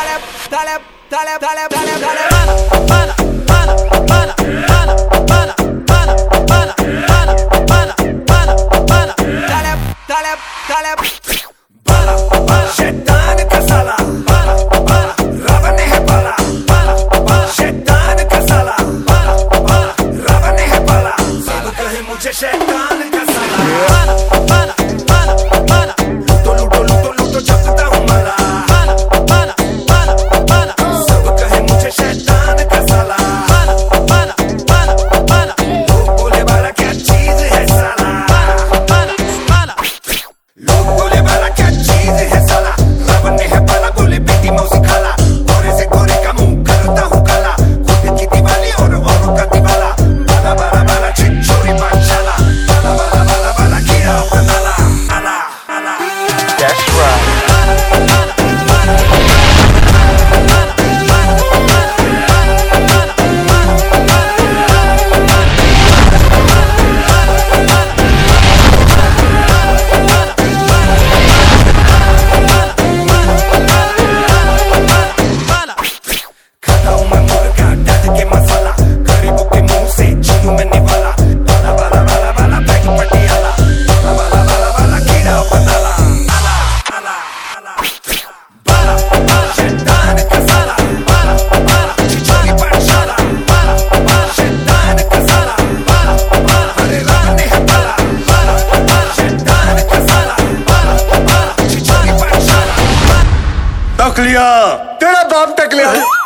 طلب طلب طلب طلب طلب طلب. أنا أنا أنا أنا أنا أنا أنا أنا أنا أنا أنا طلب طلب طلب. بلا بلا شيطان کا سالا بلا بلا رب نے ہے بلا بلا بلا شیطان کا سالا بلا بلا رب نے ہے بلا سب کہے مجھے شیطان کا سالا بلا بلا. तक लिया। तेरा बाप तक लिया।